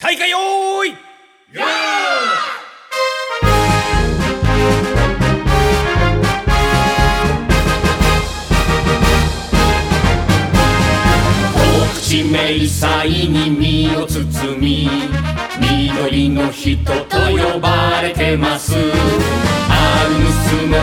大会よーい！大口迷彩に身を包み緑の人と呼ばれてますアルム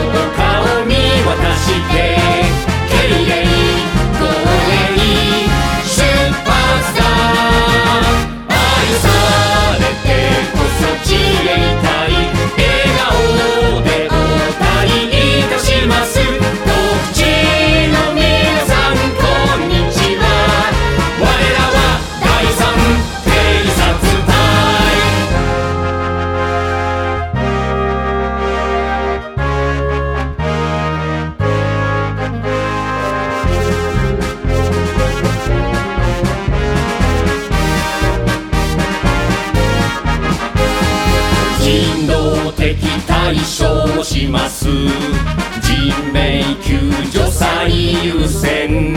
敵対処をします。人命救助最優先。